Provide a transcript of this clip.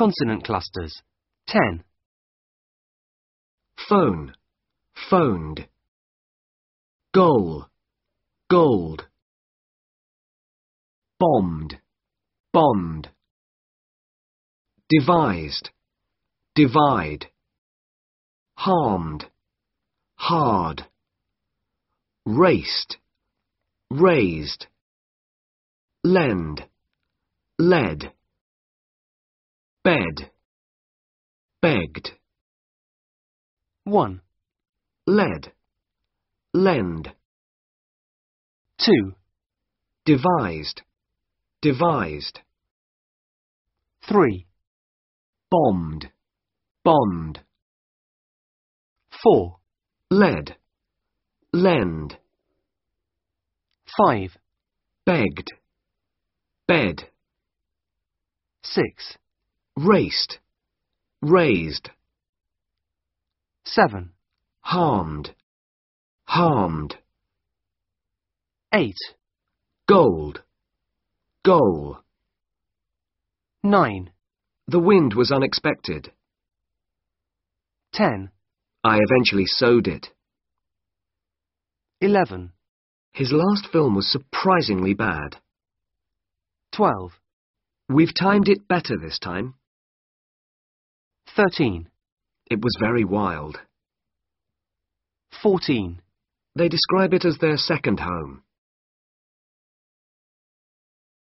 Consonant clusters. 10. phone, phoned. Goal, gold. Bombed, bombed. Devised, divide. Harmed, hard. Raced, raised. Lend, led. Bed, begged. 1, Led, lend. 2, Devised, devised. 3, Bombed, bombed. 4, Led, lend. 5, Begged, bed. 6, Raced, raised. 7, Harmed, harmed. 8, Gold, goal. 9, The wind was unexpected. 10, I eventually sewed it. 11, His last film was surprisingly bad. 12, We've timed it better this time. 13, It was very wild. 14, They describe it as their second home.